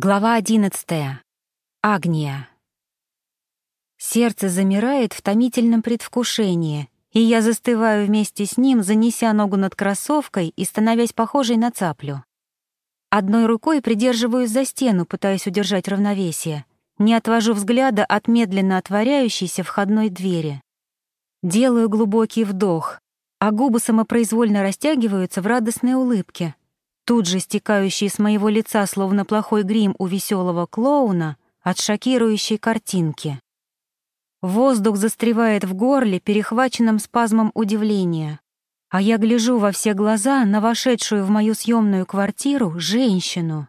Глава одиннадцатая. Агния. Сердце замирает в томительном предвкушении, и я застываю вместе с ним, занеся ногу над кроссовкой и становясь похожей на цаплю. Одной рукой придерживаюсь за стену, пытаясь удержать равновесие. Не отвожу взгляда от медленно отворяющейся входной двери. Делаю глубокий вдох, а губы самопроизвольно растягиваются в радостной улыбке, тут же стекающий с моего лица, словно плохой грим у веселого клоуна, от шокирующей картинки. Воздух застревает в горле, перехваченным спазмом удивления, а я гляжу во все глаза на вошедшую в мою съемную квартиру женщину.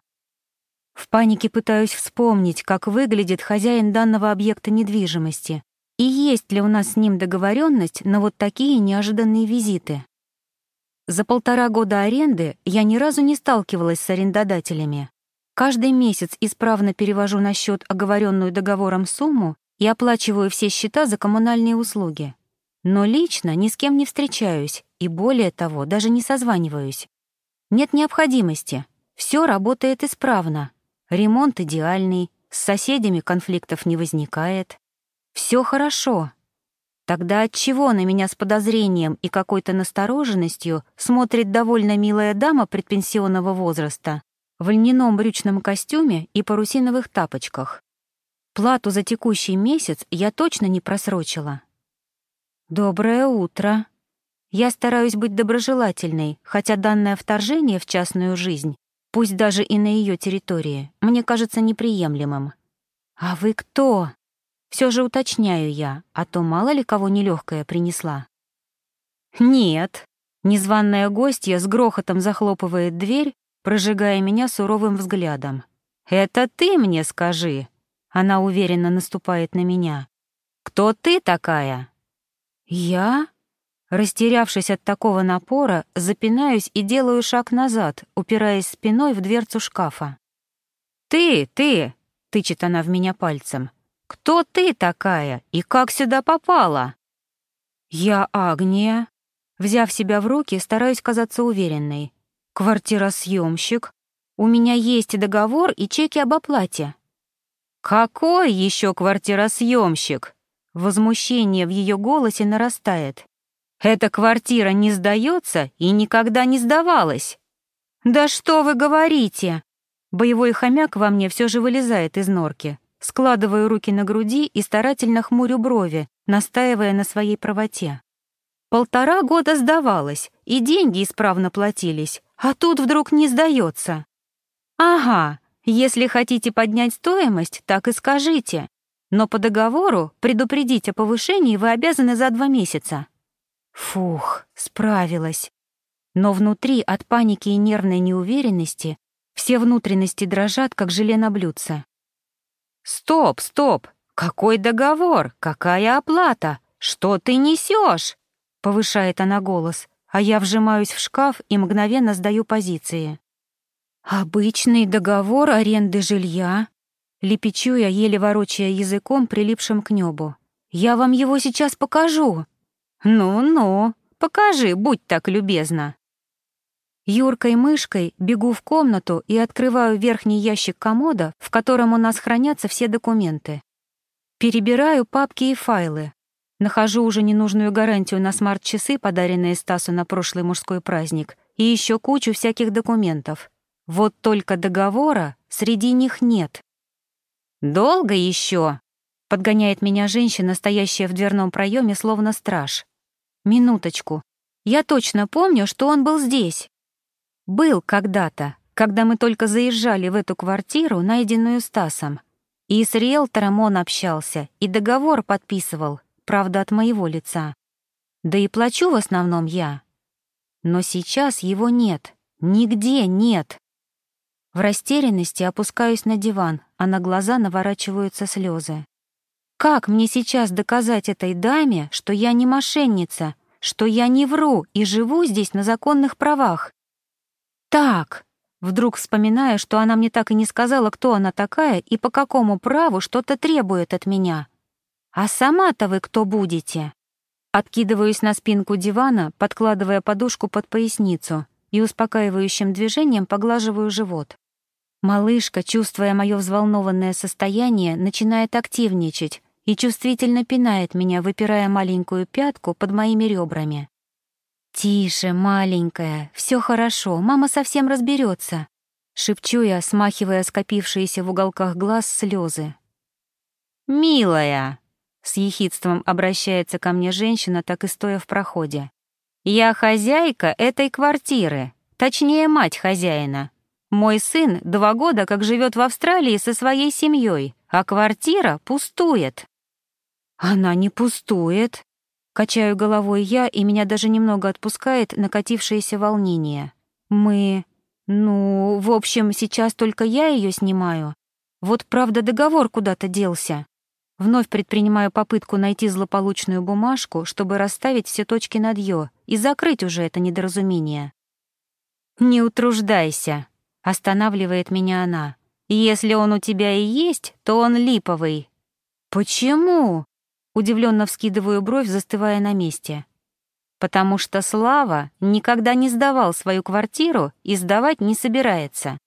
В панике пытаюсь вспомнить, как выглядит хозяин данного объекта недвижимости и есть ли у нас с ним договоренность на вот такие неожиданные визиты. За полтора года аренды я ни разу не сталкивалась с арендодателями. Каждый месяц исправно перевожу на счет оговоренную договором сумму и оплачиваю все счета за коммунальные услуги. Но лично ни с кем не встречаюсь и, более того, даже не созваниваюсь. Нет необходимости. Все работает исправно. Ремонт идеальный, с соседями конфликтов не возникает. Все хорошо. Тогда отчего на меня с подозрением и какой-то настороженностью смотрит довольно милая дама предпенсионного возраста в льняном брючном костюме и парусиновых тапочках? Плату за текущий месяц я точно не просрочила. «Доброе утро», я стараюсь быть доброжелательной, хотя данное вторжение в частную жизнь, пусть даже и на ее территории, мне кажется неприемлемым. «А вы кто?» Все же уточняю я, а то мало ли кого нелегкая принесла. Нет. Незваная гостья с грохотом захлопывает дверь, прожигая меня суровым взглядом. «Это ты мне скажи!» Она уверенно наступает на меня. «Кто ты такая?» «Я?» Растерявшись от такого напора, запинаюсь и делаю шаг назад, упираясь спиной в дверцу шкафа. «Ты, ты!» — тычет она в меня пальцем. Кто ты такая и как сюда попала?» «Я Агния». Взяв себя в руки, стараюсь казаться уверенной. «Квартиросъемщик. У меня есть договор и чеки об оплате». «Какой еще квартиросъемщик?» Возмущение в ее голосе нарастает. «Эта квартира не сдается и никогда не сдавалась». «Да что вы говорите?» Боевой хомяк во мне все же вылезает из норки. Складываю руки на груди и старательно хмурю брови, настаивая на своей правоте. Полтора года сдавалась, и деньги исправно платились, а тут вдруг не сдается. Ага, если хотите поднять стоимость, так и скажите. Но по договору предупредить о повышении вы обязаны за два месяца. Фух, справилась. Но внутри от паники и нервной неуверенности все внутренности дрожат, как желе на блюдце. «Стоп, стоп! Какой договор? Какая оплата? Что ты несешь? повышает она голос, а я вжимаюсь в шкаф и мгновенно сдаю позиции. «Обычный договор аренды жилья», — лепечу я, еле ворочая языком, прилипшим к небу. «Я вам его сейчас покажу». «Ну-ну, покажи, будь так любезна». Юркой мышкой бегу в комнату и открываю верхний ящик комода, в котором у нас хранятся все документы. Перебираю папки и файлы. Нахожу уже ненужную гарантию на смарт-часы, подаренные Стасу на прошлый мужской праздник, и еще кучу всяких документов. Вот только договора среди них нет. «Долго еще?» — подгоняет меня женщина, стоящая в дверном проеме, словно страж. «Минуточку. Я точно помню, что он был здесь. Был когда-то, когда мы только заезжали в эту квартиру, найденную Стасом. И с риэлтором он общался, и договор подписывал, правда, от моего лица. Да и плачу в основном я. Но сейчас его нет, нигде нет. В растерянности опускаюсь на диван, а на глаза наворачиваются слезы. Как мне сейчас доказать этой даме, что я не мошенница, что я не вру и живу здесь на законных правах? «Так!» Вдруг вспоминая, что она мне так и не сказала, кто она такая и по какому праву что-то требует от меня. «А сама-то вы кто будете?» Откидываюсь на спинку дивана, подкладывая подушку под поясницу и успокаивающим движением поглаживаю живот. Малышка, чувствуя мое взволнованное состояние, начинает активничать и чувствительно пинает меня, выпирая маленькую пятку под моими ребрами. «Тише, маленькая, все хорошо, мама совсем разберется, шепчу я, смахивая скопившиеся в уголках глаз слезы. «Милая!» — с ехидством обращается ко мне женщина, так и стоя в проходе. «Я хозяйка этой квартиры, точнее, мать хозяина. Мой сын два года как живет в Австралии со своей семьей, а квартира пустует». «Она не пустует», — качаю головой я, и меня даже немного отпускает накатившееся волнение. «Мы... ну, в общем, сейчас только я ее снимаю. Вот правда договор куда-то делся». Вновь предпринимаю попытку найти злополучную бумажку, чтобы расставить все точки над «ё» и закрыть уже это недоразумение. «Не утруждайся», — останавливает меня она. «Если он у тебя и есть, то он липовый». «Почему?» — удивленно вскидываю бровь, застывая на месте. «Потому что Слава никогда не сдавал свою квартиру и сдавать не собирается.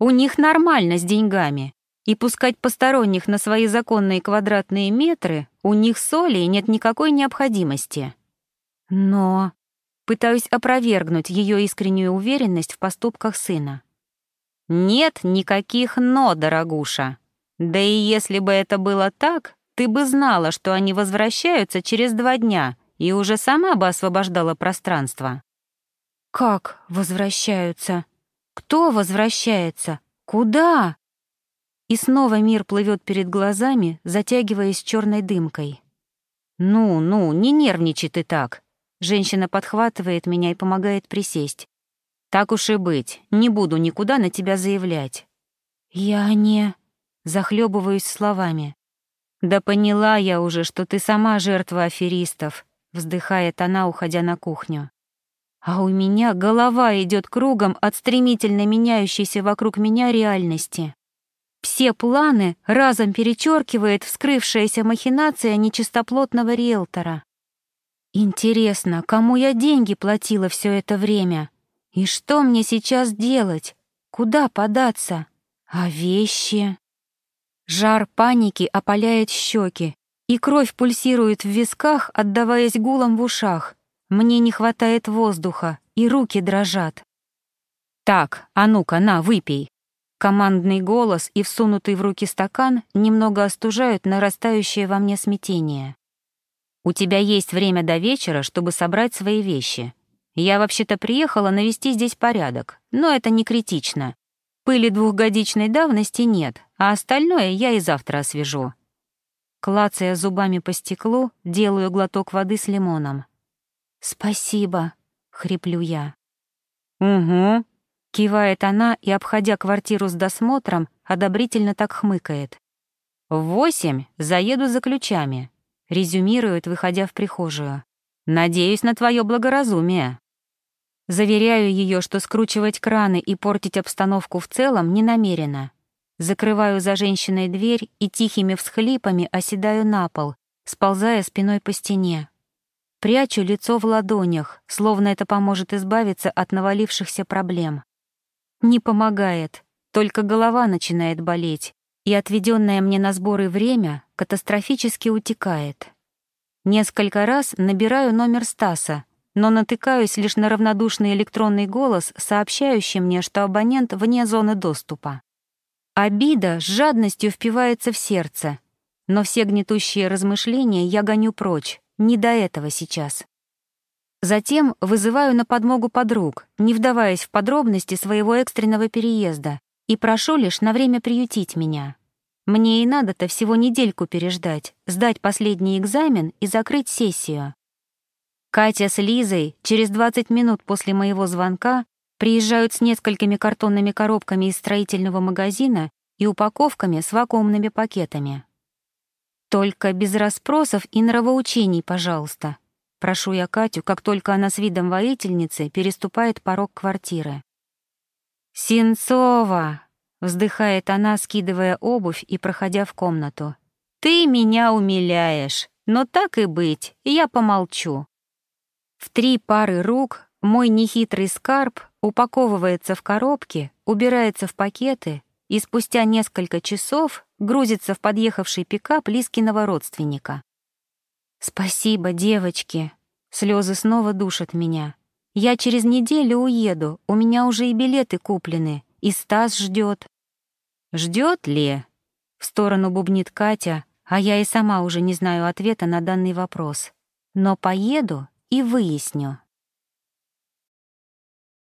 У них нормально с деньгами. И пускать посторонних на свои законные квадратные метры у них с Олей нет никакой необходимости. Но пытаюсь опровергнуть ее искреннюю уверенность в поступках сына. Нет никаких «но», дорогуша. Да и если бы это было так, ты бы знала, что они возвращаются через два дня и уже сама бы освобождала пространство. Как возвращаются? Кто возвращается? Куда? И снова мир плывет перед глазами, затягиваясь черной дымкой. «Ну, ну, не нервничай ты так!» Женщина подхватывает меня и помогает присесть. «Так уж и быть, не буду никуда на тебя заявлять». «Я не...» Захлебываюсь словами. «Да поняла я уже, что ты сама жертва аферистов», вздыхает она, уходя на кухню. А у меня голова идет кругом от стремительно меняющейся вокруг меня реальности. Все планы разом перечеркивает вскрывшаяся махинация нечистоплотного риэлтора. Интересно, кому я деньги платила все это время? И что мне сейчас делать? Куда податься? А вещи? Жар паники опаляет щеки, и кровь пульсирует в висках, отдаваясь гулом в ушах. Мне не хватает воздуха, и руки дрожат. «Так, а ну-ка, на, выпей!» Командный голос и всунутый в руки стакан немного остужают нарастающее во мне смятение. «У тебя есть время до вечера, чтобы собрать свои вещи. Я вообще-то приехала навести здесь порядок, но это не критично. Пыли двухгодичной давности нет, а остальное я и завтра освежу». Клацая зубами по стеклу, делаю глоток воды с лимоном. «Спасибо», — хриплю я. «Угу», Кивает она и, обходя квартиру с досмотром, одобрительно так хмыкает. «В восемь заеду за ключами», — резюмирует, выходя в прихожую. «Надеюсь на твое благоразумие». Заверяю ее, что скручивать краны и портить обстановку в целом не намерена. Закрываю за женщиной дверь и тихими всхлипами оседаю на пол, сползая спиной по стене. Прячу лицо в ладонях, словно это поможет избавиться от навалившихся проблем. Не помогает, только голова начинает болеть, и отведенное мне на сборы время катастрофически утекает. Несколько раз набираю номер Стаса, но натыкаюсь лишь на равнодушный электронный голос, сообщающий мне, что абонент вне зоны доступа. Обида с жадностью впивается в сердце, но все гнетущие размышления я гоню прочь, не до этого сейчас. Затем вызываю на подмогу подруг, не вдаваясь в подробности своего экстренного переезда, и прошу лишь на время приютить меня. Мне и надо-то всего недельку переждать, сдать последний экзамен и закрыть сессию. Катя с Лизой через 20 минут после моего звонка приезжают с несколькими картонными коробками из строительного магазина и упаковками с вакуумными пакетами. Только без расспросов и нравоучений, пожалуйста, Прошу я Катю, как только она с видом воительницы переступает порог квартиры. «Сенцова!» — вздыхает она, скидывая обувь и проходя в комнату. «Ты меня умиляешь, но так и быть, я помолчу». В три пары рук мой нехитрый скарб упаковывается в коробки, убирается в пакеты и спустя несколько часов грузится в подъехавший пикап Лискиного родственника. «Спасибо, девочки!» Слезы снова душат меня. «Я через неделю уеду, у меня уже и билеты куплены, и Стас ждет. Ждет ли?» В сторону бубнит Катя, а я и сама уже не знаю ответа на данный вопрос. Но поеду и выясню.